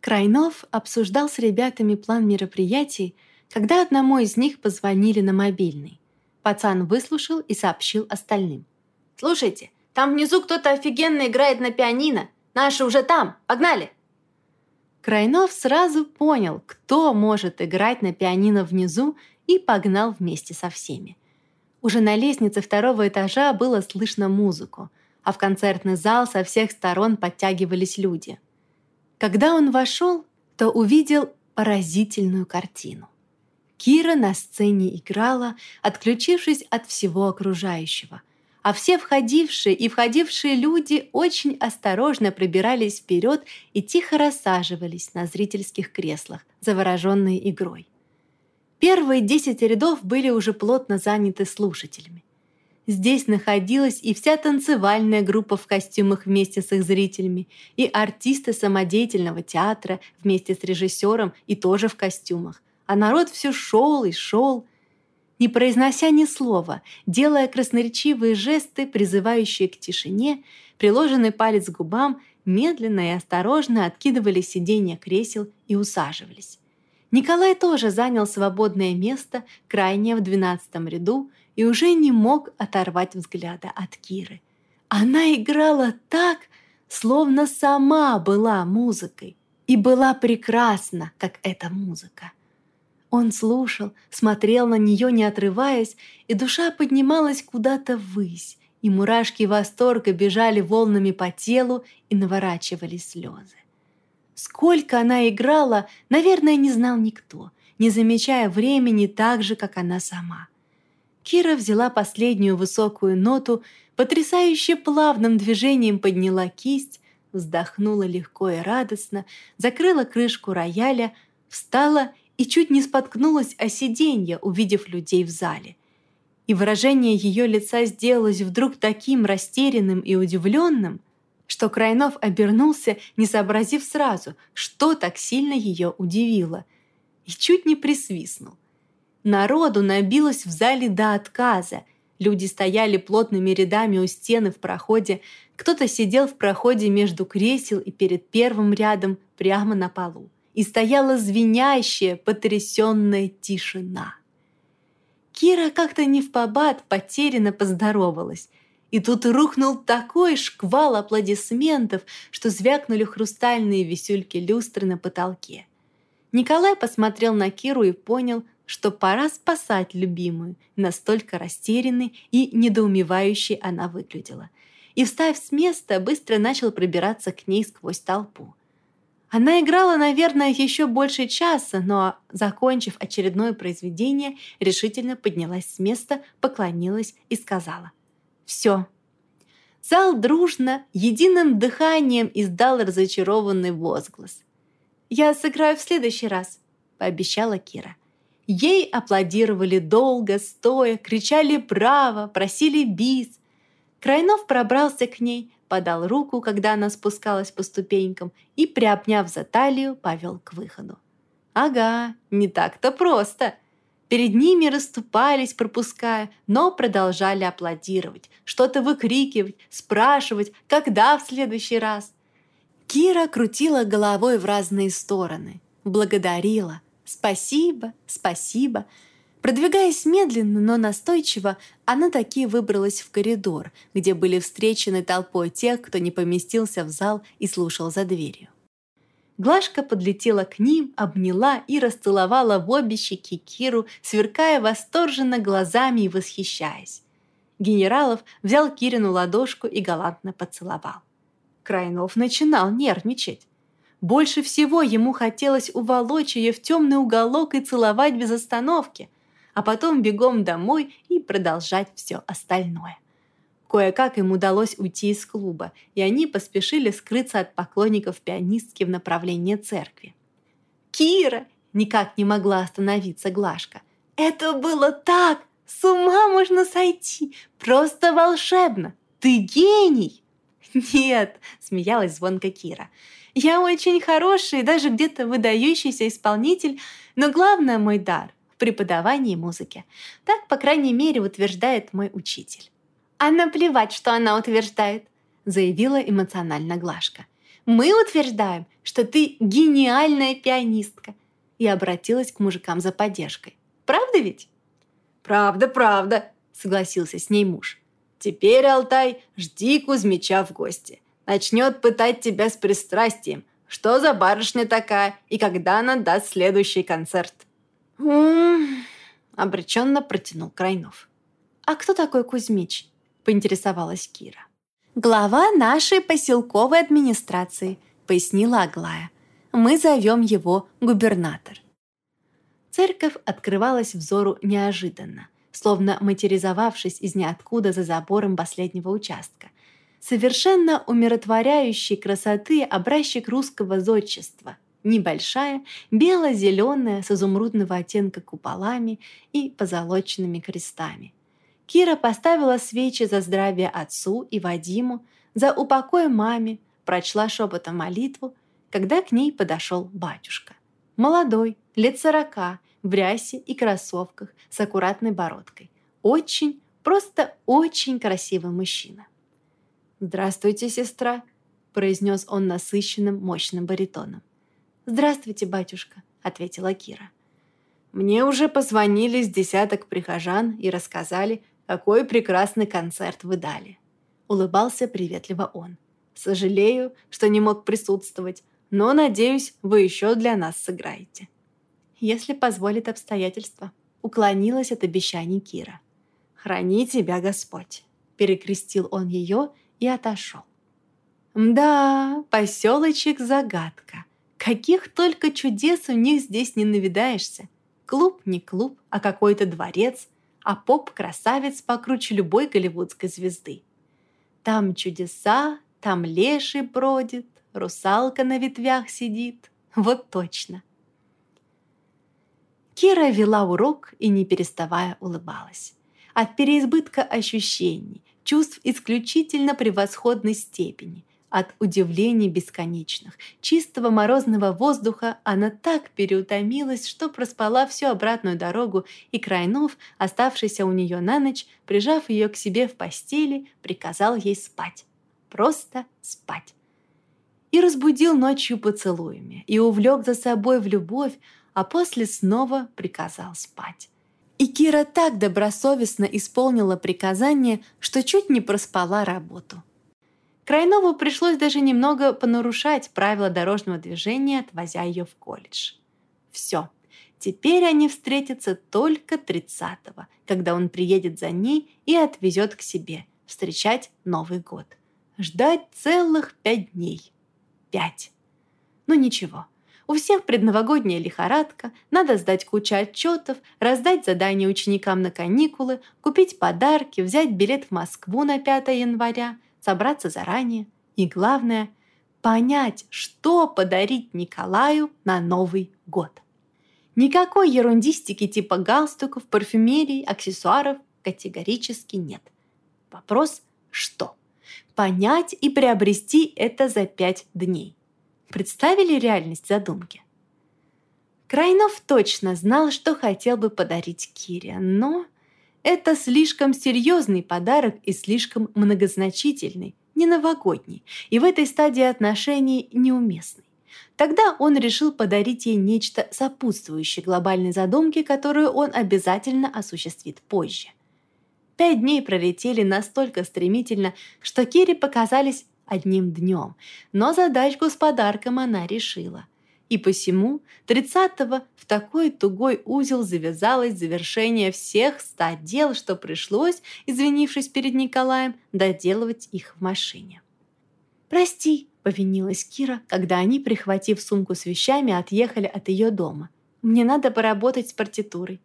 Крайнов обсуждал с ребятами план мероприятий, когда одному из них позвонили на мобильный. Пацан выслушал и сообщил остальным. «Слушайте, там внизу кто-то офигенно играет на пианино. Наши уже там. Погнали!» Крайнов сразу понял, кто может играть на пианино внизу, и погнал вместе со всеми. Уже на лестнице второго этажа было слышно музыку, а в концертный зал со всех сторон подтягивались люди. Когда он вошел, то увидел поразительную картину. Кира на сцене играла, отключившись от всего окружающего, а все входившие и входившие люди очень осторожно пробирались вперед и тихо рассаживались на зрительских креслах, завороженные игрой. Первые десять рядов были уже плотно заняты слушателями. Здесь находилась и вся танцевальная группа в костюмах вместе с их зрителями, и артисты самодеятельного театра вместе с режиссером и тоже в костюмах. А народ все шел и шел, не произнося ни слова, делая красноречивые жесты, призывающие к тишине, приложенный палец к губам, медленно и осторожно откидывали сиденья кресел и усаживались. Николай тоже занял свободное место, крайнее в двенадцатом ряду, и уже не мог оторвать взгляда от Киры. Она играла так, словно сама была музыкой, и была прекрасна, как эта музыка. Он слушал, смотрел на нее, не отрываясь, и душа поднималась куда-то ввысь, и мурашки восторга бежали волнами по телу и наворачивались слезы. Сколько она играла, наверное, не знал никто, не замечая времени так же, как она сама. Кира взяла последнюю высокую ноту, потрясающе плавным движением подняла кисть, вздохнула легко и радостно, закрыла крышку рояля, встала и чуть не споткнулась о сиденье, увидев людей в зале. И выражение ее лица сделалось вдруг таким растерянным и удивленным – что Крайнов обернулся, не сообразив сразу, что так сильно ее удивило, и чуть не присвистнул. Народу набилось в зале до отказа. Люди стояли плотными рядами у стены в проходе, кто-то сидел в проходе между кресел и перед первым рядом прямо на полу. И стояла звенящая, потрясенная тишина. Кира как-то не в побад потерянно поздоровалась – и тут рухнул такой шквал аплодисментов, что звякнули хрустальные висюльки люстры на потолке. Николай посмотрел на Киру и понял, что пора спасать любимую, настолько растерянной и недоумевающей она выглядела. И, встав с места, быстро начал пробираться к ней сквозь толпу. Она играла, наверное, еще больше часа, но, закончив очередное произведение, решительно поднялась с места, поклонилась и сказала все. Зал дружно, единым дыханием издал разочарованный возглас. «Я сыграю в следующий раз», — пообещала Кира. Ей аплодировали долго, стоя, кричали «Браво!», просили бис. Крайнов пробрался к ней, подал руку, когда она спускалась по ступенькам, и, приобняв за талию, повел к выходу. «Ага, не так-то просто!» Перед ними расступались, пропуская, но продолжали аплодировать, что-то выкрикивать, спрашивать, когда в следующий раз. Кира крутила головой в разные стороны, благодарила. «Спасибо, спасибо». Продвигаясь медленно, но настойчиво, она таки выбралась в коридор, где были встречены толпой тех, кто не поместился в зал и слушал за дверью. Глашка подлетела к ним, обняла и расцеловала в обе щеки Киру, сверкая восторженно глазами и восхищаясь. Генералов взял Кирину ладошку и галантно поцеловал. Крайнов начинал нервничать. Больше всего ему хотелось уволочь ее в темный уголок и целовать без остановки, а потом бегом домой и продолжать все остальное. Кое-как им удалось уйти из клуба, и они поспешили скрыться от поклонников пианистки в направлении церкви. «Кира!» – никак не могла остановиться Глашка. «Это было так! С ума можно сойти! Просто волшебно! Ты гений!» «Нет!» – смеялась звонко Кира. «Я очень хороший, даже где-то выдающийся исполнитель, но главное мой дар – в преподавании музыки. Так, по крайней мере, утверждает мой учитель. «А наплевать, что она утверждает», — заявила эмоционально Глашка. Мы утверждаем, что ты гениальная пианистка. И обратилась к мужикам за поддержкой. Правда ведь? Правда, правда, согласился с ней муж. Теперь, Алтай, жди Кузьмича в гости. Начнет пытать тебя с пристрастием. Что за барышня такая и когда она даст следующий концерт? Обреченно протянул Крайнов. «А кто такой Кузьмич?» – поинтересовалась Кира. «Глава нашей поселковой администрации», – пояснила Аглая. «Мы зовем его губернатор». Церковь открывалась взору неожиданно, словно материализовавшись из ниоткуда за забором последнего участка. Совершенно умиротворяющей красоты образчик русского зодчества. Небольшая, бело-зеленая, с изумрудного оттенка куполами и позолоченными крестами – Кира поставила свечи за здравие отцу и Вадиму, за упокой маме, прочла шепотом молитву, когда к ней подошел батюшка. Молодой, лет сорока, в рясе и кроссовках, с аккуратной бородкой. Очень, просто очень красивый мужчина. «Здравствуйте, сестра», – произнес он насыщенным, мощным баритоном. «Здравствуйте, батюшка», – ответила Кира. «Мне уже позвонили с десяток прихожан и рассказали, какой прекрасный концерт вы дали!» Улыбался приветливо он. «Сожалею, что не мог присутствовать, но, надеюсь, вы еще для нас сыграете». «Если позволит обстоятельства», — уклонилась от обещаний Кира. «Храни тебя Господь!» — перекрестил он ее и отошел. «Да, поселочек загадка. Каких только чудес у них здесь не навидаешься. Клуб не клуб, а какой-то дворец — а поп-красавец покруче любой голливудской звезды. Там чудеса, там леший бродит, русалка на ветвях сидит. Вот точно. Кира вела урок и, не переставая, улыбалась. От переизбытка ощущений, чувств исключительно превосходной степени, от удивлений бесконечных, чистого морозного воздуха она так переутомилась, что проспала всю обратную дорогу, и Крайнов, оставшийся у нее на ночь, прижав ее к себе в постели, приказал ей спать. Просто спать. И разбудил ночью поцелуями, и увлек за собой в любовь, а после снова приказал спать. И Кира так добросовестно исполнила приказание, что чуть не проспала работу – Крайнову пришлось даже немного понарушать правила дорожного движения, отвозя ее в колледж. Все. Теперь они встретятся только 30-го, когда он приедет за ней и отвезет к себе, встречать Новый год. Ждать целых пять дней. Пять. Ну ничего, у всех предновогодняя лихорадка, надо сдать кучу отчетов, раздать задания ученикам на каникулы, купить подарки, взять билет в Москву на 5 января – собраться заранее и, главное, понять, что подарить Николаю на Новый год. Никакой ерундистики типа галстуков, парфюмерии, аксессуаров категорически нет. Вопрос «что?». Понять и приобрести это за пять дней. Представили реальность задумки? Крайнов точно знал, что хотел бы подарить Кире, но это слишком серьезный подарок и слишком многозначительный, не новогодний, и в этой стадии отношений неуместный. Тогда он решил подарить ей нечто сопутствующее глобальной задумке, которую он обязательно осуществит позже. Пять дней пролетели настолько стремительно, что Кире показались одним днем, но задачку с подарком она решила – и посему 30-го в такой тугой узел завязалось завершение всех ста дел, что пришлось, извинившись перед Николаем, доделывать их в машине. «Прости», — повинилась Кира, когда они, прихватив сумку с вещами, отъехали от ее дома. «Мне надо поработать с партитурой».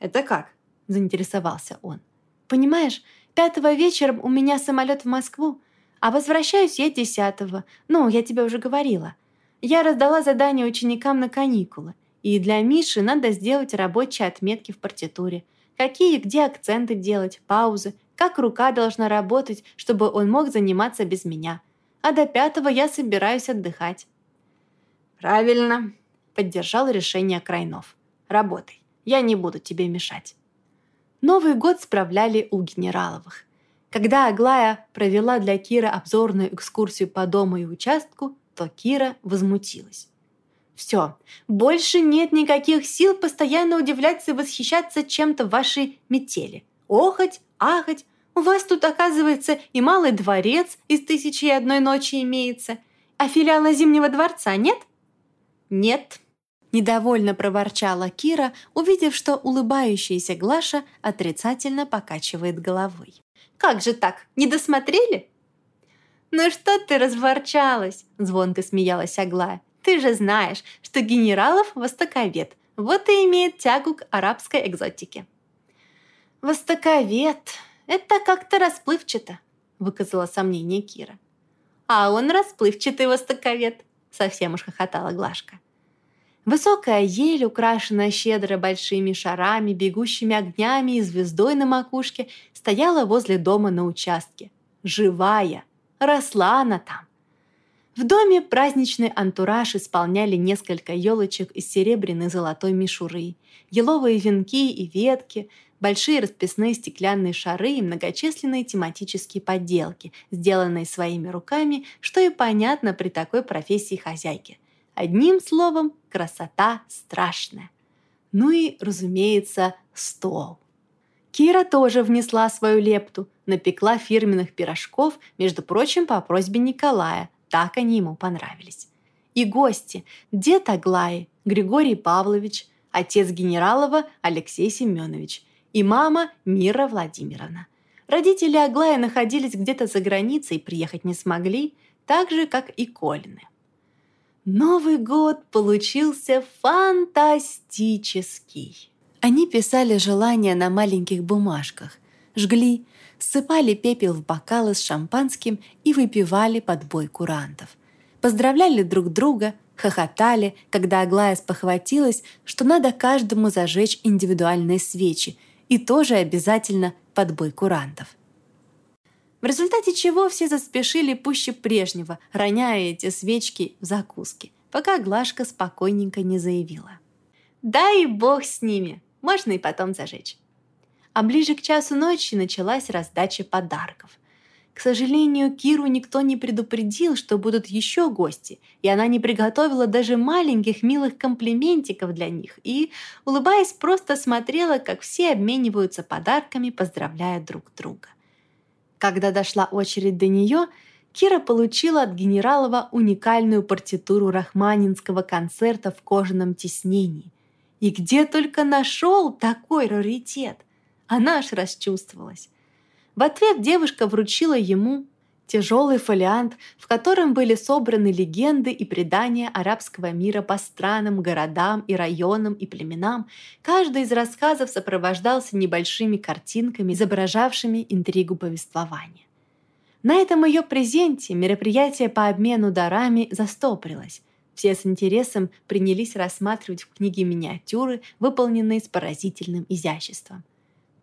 «Это как?» — заинтересовался он. «Понимаешь, пятого вечером у меня самолет в Москву, а возвращаюсь я десятого. Ну, я тебе уже говорила. Я раздала задание ученикам на каникулы, и для Миши надо сделать рабочие отметки в партитуре. Какие где акценты делать, паузы, как рука должна работать, чтобы он мог заниматься без меня. А до пятого я собираюсь отдыхать. «Правильно», — поддержал решение Крайнов. «Работай, я не буду тебе мешать». Новый год справляли у Генераловых. Когда Аглая провела для Кира обзорную экскурсию по дому и участку, то Кира возмутилась. «Все, больше нет никаких сил постоянно удивляться и восхищаться чем-то в вашей метели. Охоть, ахать, у вас тут, оказывается, и малый дворец из «Тысячи и одной ночи» имеется. А филиала Зимнего дворца нет?» «Нет», – недовольно проворчала Кира, увидев, что улыбающаяся Глаша отрицательно покачивает головой. «Как же так? Не досмотрели?» «Ну что ты разворчалась?» – звонко смеялась Аглая. «Ты же знаешь, что генералов востоковед, вот и имеет тягу к арабской экзотике». «Востоковед», это как-то расплывчато», — выказала сомнение Кира. «А он расплывчатый востоковед», — совсем уж хохотала Глашка. Высокая ель, украшенная щедро большими шарами, бегущими огнями и звездой на макушке, стояла возле дома на участке. Живая. Росла она там. В доме праздничный антураж исполняли несколько елочек из серебряной золотой мишуры, еловые венки и ветки, большие расписные стеклянные шары и многочисленные тематические подделки, сделанные своими руками, что и понятно при такой профессии хозяйки. Одним словом, красота страшная. Ну и, разумеется, стол. Кира тоже внесла свою лепту, напекла фирменных пирожков, между прочим, по просьбе Николая, так они ему понравились. И гости – дед Аглаи, Григорий Павлович, отец Генералова Алексей Семенович – и мама Мира Владимировна. Родители Аглая находились где-то за границей и приехать не смогли, так же, как и Колины. Новый год получился фантастический. Они писали желания на маленьких бумажках, жгли, ссыпали пепел в бокалы с шампанским и выпивали под бой курантов. Поздравляли друг друга, хохотали, когда Аглая спохватилась, что надо каждому зажечь индивидуальные свечи – и тоже обязательно под бой курантов. В результате чего все заспешили пуще прежнего, роняя эти свечки в закуски, пока Глашка спокойненько не заявила. «Да и бог с ними, можно и потом зажечь». А ближе к часу ночи началась раздача подарков – к сожалению, Киру никто не предупредил, что будут еще гости, и она не приготовила даже маленьких милых комплиментиков для них и, улыбаясь, просто смотрела, как все обмениваются подарками, поздравляя друг друга. Когда дошла очередь до нее, Кира получила от Генералова уникальную партитуру рахманинского концерта в кожаном тиснении. И где только нашел такой раритет! Она аж расчувствовалась. В ответ девушка вручила ему тяжелый фолиант, в котором были собраны легенды и предания арабского мира по странам, городам и районам и племенам. Каждый из рассказов сопровождался небольшими картинками, изображавшими интригу повествования. На этом ее презенте мероприятие по обмену дарами застоприлось. Все с интересом принялись рассматривать в книге миниатюры, выполненные с поразительным изяществом.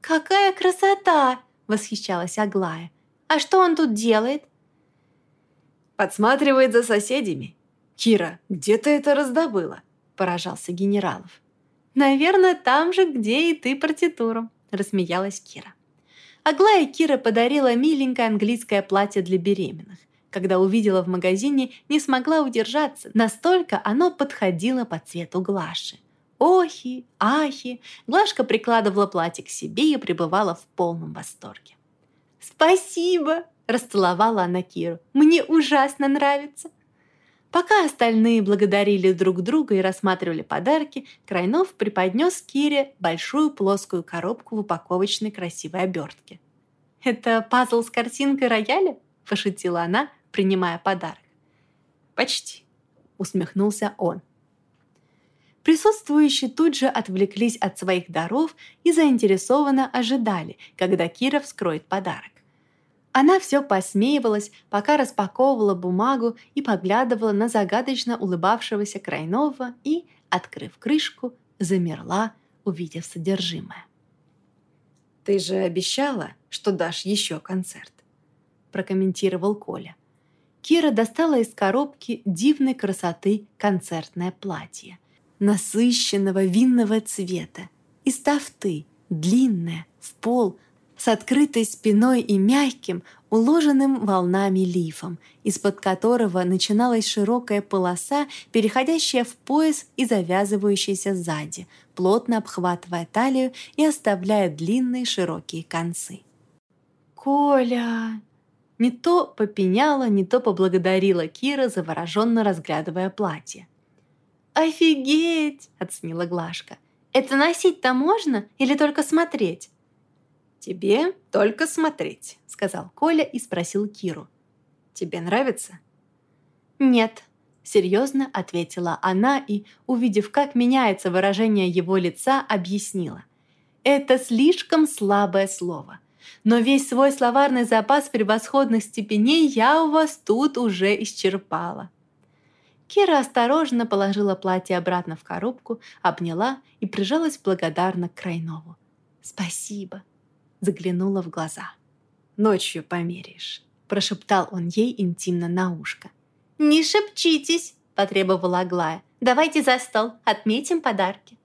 «Какая красота!» восхищалась Аглая. «А что он тут делает?» «Подсматривает за соседями». «Кира, где ты это раздобыла?» – поражался генералов. «Наверное, там же, где и ты партитуру», – рассмеялась Кира. Аглая Кира подарила миленькое английское платье для беременных. Когда увидела в магазине, не смогла удержаться, настолько оно подходило по цвету Глаши. Охи, ахи, Глашка прикладывала платье к себе и пребывала в полном восторге. «Спасибо!» – расцеловала она Киру. «Мне ужасно нравится!» Пока остальные благодарили друг друга и рассматривали подарки, Крайнов преподнес Кире большую плоскую коробку в упаковочной красивой обертке. «Это пазл с картинкой рояля?» – пошутила она, принимая подарок. «Почти», – усмехнулся он. Присутствующие тут же отвлеклись от своих даров и заинтересованно ожидали, когда Кира вскроет подарок. Она все посмеивалась, пока распаковывала бумагу и поглядывала на загадочно улыбавшегося Крайнова и, открыв крышку, замерла, увидев содержимое. «Ты же обещала, что дашь еще концерт», – прокомментировал Коля. Кира достала из коробки дивной красоты концертное платье насыщенного винного цвета, из тафты, длинное, в пол, с открытой спиной и мягким, уложенным волнами лифом, из-под которого начиналась широкая полоса, переходящая в пояс и завязывающаяся сзади, плотно обхватывая талию и оставляя длинные широкие концы. «Коля!» Не то попеняла, не то поблагодарила Кира, завороженно разглядывая платье. «Офигеть!» – оценила Глашка. «Это носить-то можно или только смотреть?» «Тебе только смотреть», — сказал Коля и спросил Киру. «Тебе нравится?» «Нет», — серьезно ответила она и, увидев, как меняется выражение его лица, объяснила. «Это слишком слабое слово. Но весь свой словарный запас превосходных степеней я у вас тут уже исчерпала». Кира осторожно положила платье обратно в коробку, обняла и прижалась благодарно к Крайнову. «Спасибо», — заглянула в глаза. «Ночью померяешь», — прошептал он ей интимно на ушко. «Не шепчитесь», — потребовала Аглая. «Давайте за стол, отметим подарки».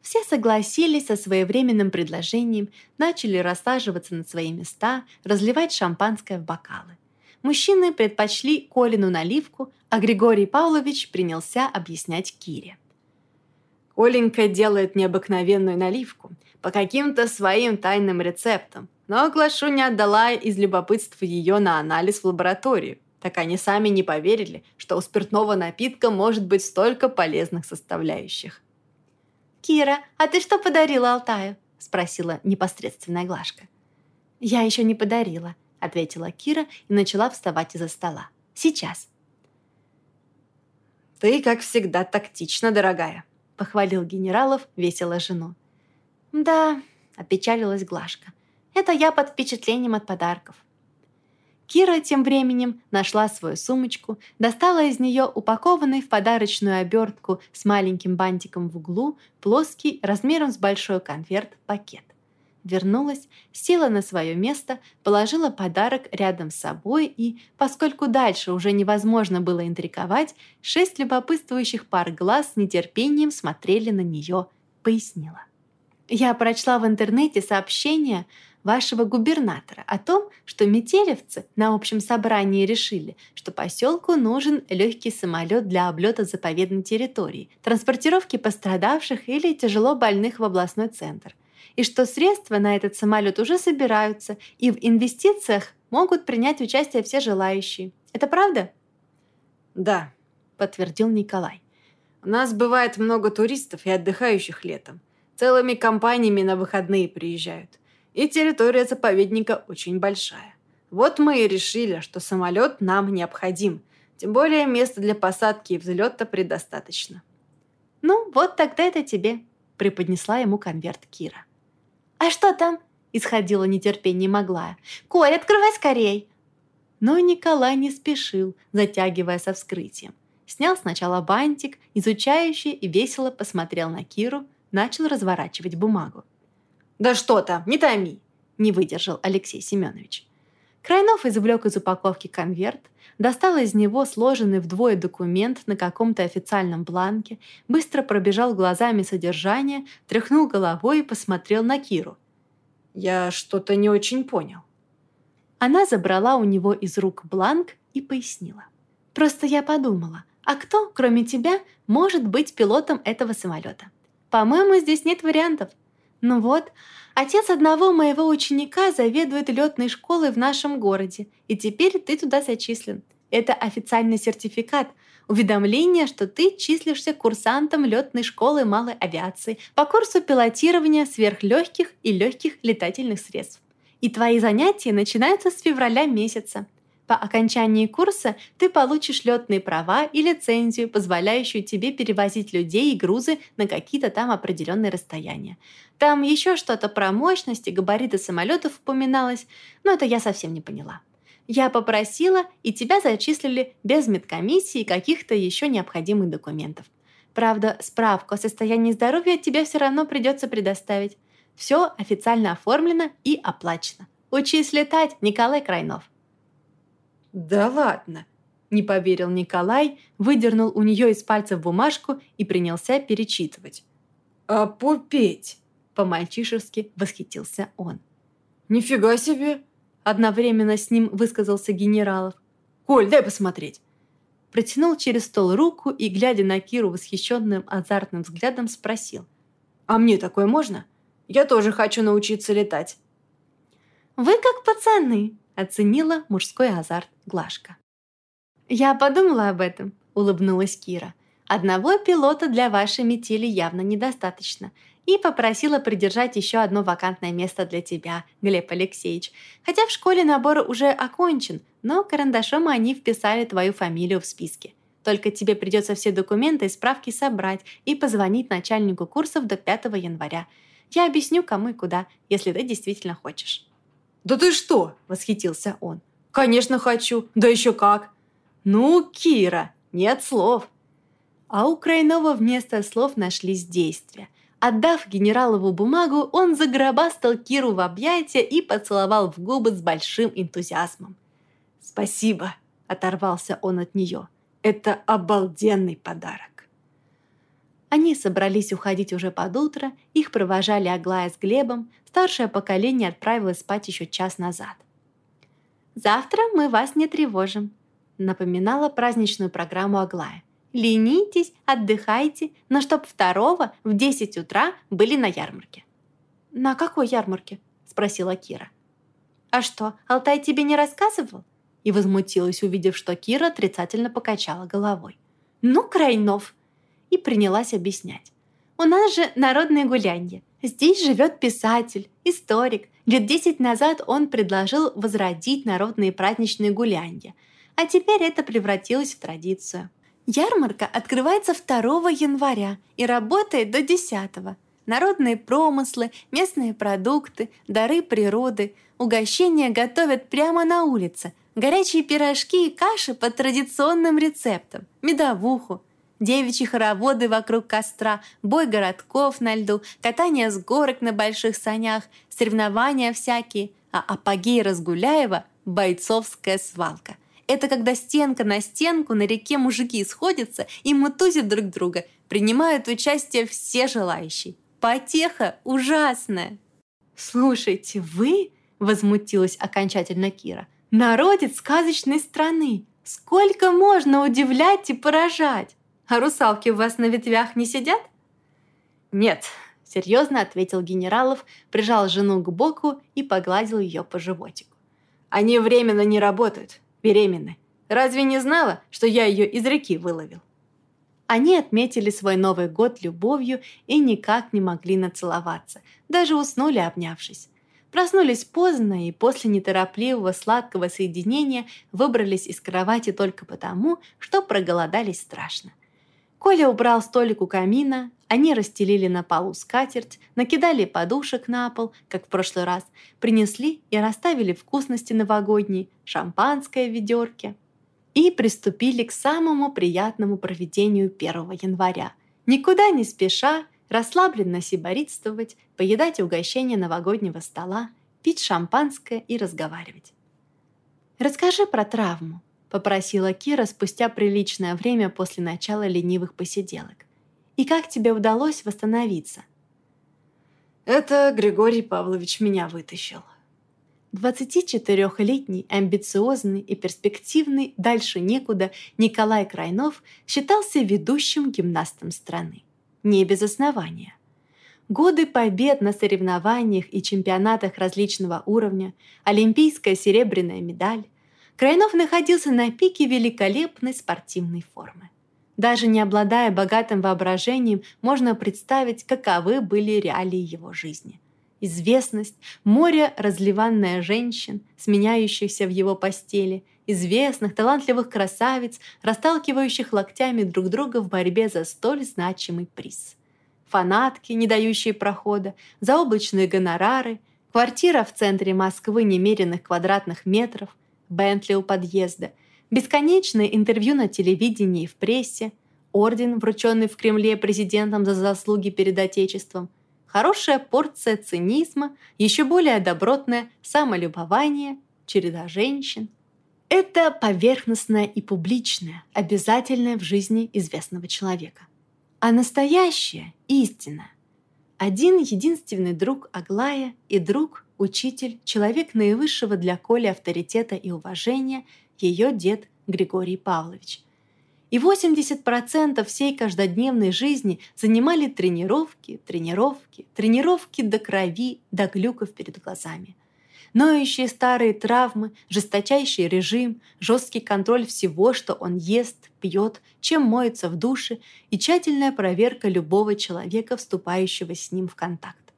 Все согласились со своевременным предложением, начали рассаживаться на свои места, разливать шампанское в бокалы. Мужчины предпочли Колину наливку, а Григорий Павлович принялся объяснять Кире. Оленька делает необыкновенную наливку по каким-то своим тайным рецептам, но Глашуня отдала из любопытства ее на анализ в лабораторию. Так они сами не поверили, что у спиртного напитка может быть столько полезных составляющих. «Кира, а ты что подарила Алтаю?» – спросила непосредственная Глашка. «Я еще не подарила», ответила Кира и начала вставать из-за стола. «Сейчас». «Ты, как всегда, тактична, дорогая», — похвалил генералов весело жену. «Да», — опечалилась Глашка, — «это я под впечатлением от подарков». Кира тем временем нашла свою сумочку, достала из нее упакованный в подарочную обертку с маленьким бантиком в углу плоский размером с большой конверт пакет вернулась, села на свое место, положила подарок рядом с собой и, поскольку дальше уже невозможно было интриговать, шесть любопытствующих пар глаз с нетерпением смотрели на нее, пояснила. «Я прочла в интернете сообщение вашего губернатора о том, что метелевцы на общем собрании решили, что поселку нужен легкий самолет для облета заповедной территории, транспортировки пострадавших или тяжело больных в областной центр и что средства на этот самолет уже собираются, и в инвестициях могут принять участие все желающие. Это правда? Да, подтвердил Николай. У нас бывает много туристов и отдыхающих летом. Целыми компаниями на выходные приезжают. И территория заповедника очень большая. Вот мы и решили, что самолет нам необходим. Тем более места для посадки и взлета предостаточно. «Ну, вот тогда это тебе», — преподнесла ему конверт Кира. «А что там?» – исходило нетерпение Маглая. «Коль, открывай скорей!» Но Николай не спешил, затягивая со вскрытием. Снял сначала бантик, изучающий и весело посмотрел на Киру, начал разворачивать бумагу. «Да что там, не томи!» – не выдержал Алексей Семенович. Крайнов извлек из упаковки конверт, достал из него сложенный вдвое документ на каком-то официальном бланке, быстро пробежал глазами содержание, тряхнул головой и посмотрел на Киру. «Я что-то не очень понял». Она забрала у него из рук бланк и пояснила. «Просто я подумала, а кто, кроме тебя, может быть пилотом этого самолета? По-моему, здесь нет вариантов. Ну вот, отец одного моего ученика заведует летной школой в нашем городе, и теперь ты туда зачислен. Это официальный сертификат, уведомление, что ты числишься курсантом летной школы малой авиации по курсу пилотирования сверхлегких и легких летательных средств. И твои занятия начинаются с февраля месяца. По окончании курса ты получишь летные права и лицензию, позволяющую тебе перевозить людей и грузы на какие-то там определенные расстояния. Там еще что-то про мощности, габариты самолетов упоминалось, но это я совсем не поняла. Я попросила, и тебя зачислили без медкомиссии и каких-то еще необходимых документов. Правда, справку о состоянии здоровья тебе все равно придется предоставить. Все официально оформлено и оплачено. Учись летать, Николай Крайнов. «Да ладно!» – не поверил Николай, выдернул у нее из пальцев бумажку и принялся перечитывать. «А попеть?» – по-мальчишески восхитился он. «Нифига себе!» – одновременно с ним высказался генералов. «Коль, дай посмотреть!» Протянул через стол руку и, глядя на Киру восхищенным азартным взглядом, спросил. «А мне такое можно? Я тоже хочу научиться летать». «Вы как пацаны!» – оценила мужской азарт Глашка. «Я подумала об этом», – улыбнулась Кира. «Одного пилота для вашей метели явно недостаточно и попросила придержать еще одно вакантное место для тебя, Глеб Алексеевич. Хотя в школе набор уже окончен, но карандашом они вписали твою фамилию в списке. Только тебе придется все документы и справки собрать и позвонить начальнику курсов до 5 января. Я объясню, кому и куда, если ты действительно хочешь». «Да ты что?» – восхитился он. «Конечно хочу, да еще как!» «Ну, Кира, нет слов!» А у Крайнова вместо слов нашлись действия – Отдав генералову бумагу, он загробастал Киру в объятия и поцеловал в губы с большим энтузиазмом. «Спасибо», — оторвался он от нее. «Это обалденный подарок». Они собрались уходить уже под утро, их провожали Аглая с Глебом, старшее поколение отправилось спать еще час назад. «Завтра мы вас не тревожим», — напоминала праздничную программу Аглая. Ленитесь, отдыхайте, но чтоб второго в 10 утра были на ярмарке». «На какой ярмарке?» – спросила Кира. «А что, Алтай тебе не рассказывал?» И возмутилась, увидев, что Кира отрицательно покачала головой. «Ну, Крайнов!» И принялась объяснять. «У нас же народное гулянье. Здесь живет писатель, историк. Лет десять назад он предложил возродить народные праздничные гулянья. А теперь это превратилось в традицию. Ярмарка открывается 2 января и работает до 10. Народные промыслы, местные продукты, дары природы, угощения готовят прямо на улице. Горячие пирожки и каши по традиционным рецептам, медовуху, девичьи хороводы вокруг костра, бой городков на льду, катание с горок на больших санях, соревнования всякие, а апогей Разгуляева – бойцовская свалка. Это когда стенка на стенку на реке мужики сходятся и мутузят друг друга. Принимают участие все желающие. Потеха ужасная. «Слушайте, вы...» — возмутилась окончательно Кира. «Народец сказочной страны! Сколько можно удивлять и поражать? А русалки у вас на ветвях не сидят?» «Нет», — серьезно ответил генералов, прижал жену к боку и погладил ее по животику. «Они временно не работают беременны. Разве не знала, что я ее из реки выловил?» Они отметили свой Новый год любовью и никак не могли нацеловаться, даже уснули, обнявшись. Проснулись поздно и после неторопливого сладкого соединения выбрались из кровати только потому, что проголодались страшно. Коля убрал столик у камина, они расстелили на полу скатерть, накидали подушек на пол, как в прошлый раз, принесли и расставили вкусности новогодние, шампанское в ведерке. И приступили к самому приятному проведению 1 января. Никуда не спеша, расслабленно сиборитствовать, поедать угощения новогоднего стола, пить шампанское и разговаривать. «Расскажи про травму», — попросила Кира спустя приличное время после начала ленивых посиделок. И как тебе удалось восстановиться? Это Григорий Павлович меня вытащил. 24-летний, амбициозный и перспективный, дальше некуда, Николай Крайнов считался ведущим гимнастом страны. Не без основания. Годы побед на соревнованиях и чемпионатах различного уровня, олимпийская серебряная медаль, Крайнов находился на пике великолепной спортивной формы. Даже не обладая богатым воображением, можно представить, каковы были реалии его жизни. Известность, море разливанная женщин, сменяющихся в его постели, известных, талантливых красавиц, расталкивающих локтями друг друга в борьбе за столь значимый приз. Фанатки, не дающие прохода, заоблачные гонорары, квартира в центре Москвы немеренных квадратных метров, Бентли у подъезда – Бесконечные интервью на телевидении и в прессе, орден, врученный в Кремле президентом за заслуги перед Отечеством, хорошая порция цинизма, еще более добротное самолюбование, череда женщин. Это поверхностное и публичное, обязательное в жизни известного человека. А настоящее, истина. Один единственный друг Аглая и друг, учитель, человек наивысшего для Коли авторитета и уважения, ее дед Григорий Павлович. И 80% всей каждодневной жизни занимали тренировки, тренировки, тренировки до крови, до глюков перед глазами. Ноющие старые травмы, жесточайший режим, жесткий контроль всего, что он ест, пьет, чем моется в душе и тщательная проверка любого человека, вступающего с ним в контакт.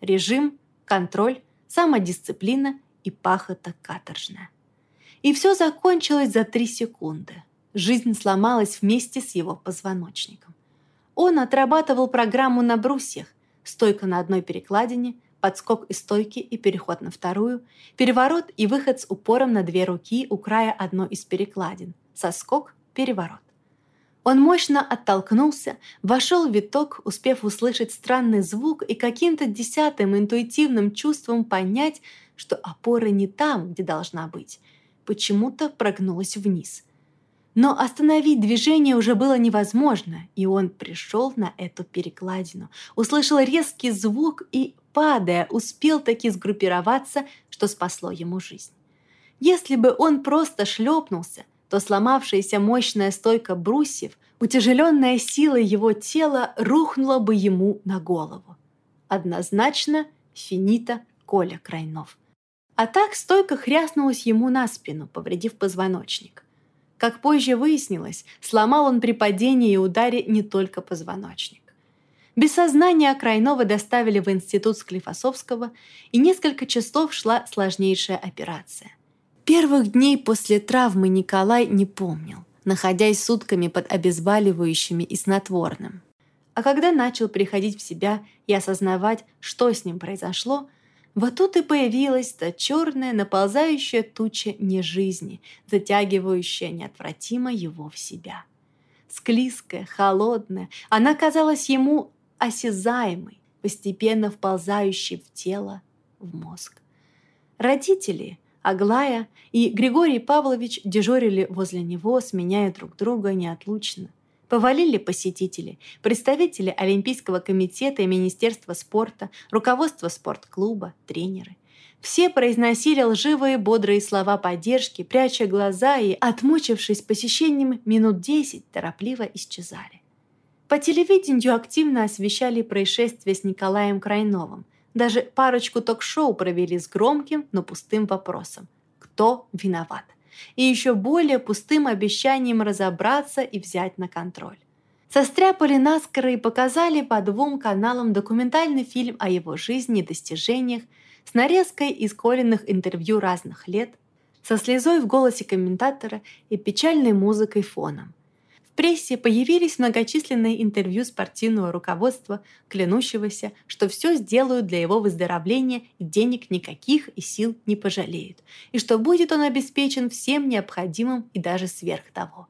Режим, контроль, самодисциплина и пахота каторжная. И все закончилось за три секунды. Жизнь сломалась вместе с его позвоночником. Он отрабатывал программу на брусьях, стойка на одной перекладине, подскок из стойки и переход на вторую, переворот и выход с упором на две руки у края одной из перекладин, соскок, переворот. Он мощно оттолкнулся, вошел в виток, успев услышать странный звук и каким-то десятым интуитивным чувством понять, что опора не там, где должна быть. Почему-то прогнулась вниз. Но остановить движение уже было невозможно, и он пришел на эту перекладину, услышал резкий звук и, падая, успел таки сгруппироваться, что спасло ему жизнь. Если бы он просто шлепнулся, то сломавшаяся мощная стойка брусьев, утяжеленная силой его тела, рухнула бы ему на голову. Однозначно финита Коля Крайнов. А так стойка хряснулась ему на спину, повредив позвоночник. Как позже выяснилось, сломал он при падении и ударе не только позвоночник. Без сознания Крайнова доставили в институт Склифосовского, и несколько часов шла сложнейшая операция. Первых дней после травмы Николай не помнил, находясь сутками под обезболивающими и снотворным. А когда начал приходить в себя и осознавать, что с ним произошло, вот тут и появилась та черная, наползающая туча нежизни, затягивающая неотвратимо его в себя. Склизкая, холодная, она казалась ему осязаемой, постепенно вползающей в тело, в мозг. Родители, Аглая и Григорий Павлович дежурили возле него, сменяя друг друга неотлучно. Повалили посетители, представители Олимпийского комитета и Министерства спорта, руководство спортклуба, тренеры. Все произносили лживые бодрые слова поддержки, пряча глаза и, отмучившись посещением минут десять, торопливо исчезали. По телевидению активно освещали происшествие с Николаем Крайновым, даже парочку ток-шоу провели с громким, но пустым вопросом «Кто виноват?» И еще более пустым обещанием разобраться и взять на контроль. Состряпали наскоро и показали по двум каналам документальный фильм о его жизни и достижениях с нарезкой из коленных интервью разных лет, со слезой в голосе комментатора и печальной музыкой фоном – прессе появились многочисленные интервью спортивного руководства, клянущегося, что все сделают для его выздоровления и денег никаких и сил не пожалеют, и что будет он обеспечен всем необходимым и даже сверх того.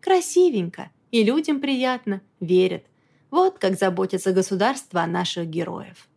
Красивенько, и людям приятно, верят. Вот как заботится государство о наших героев.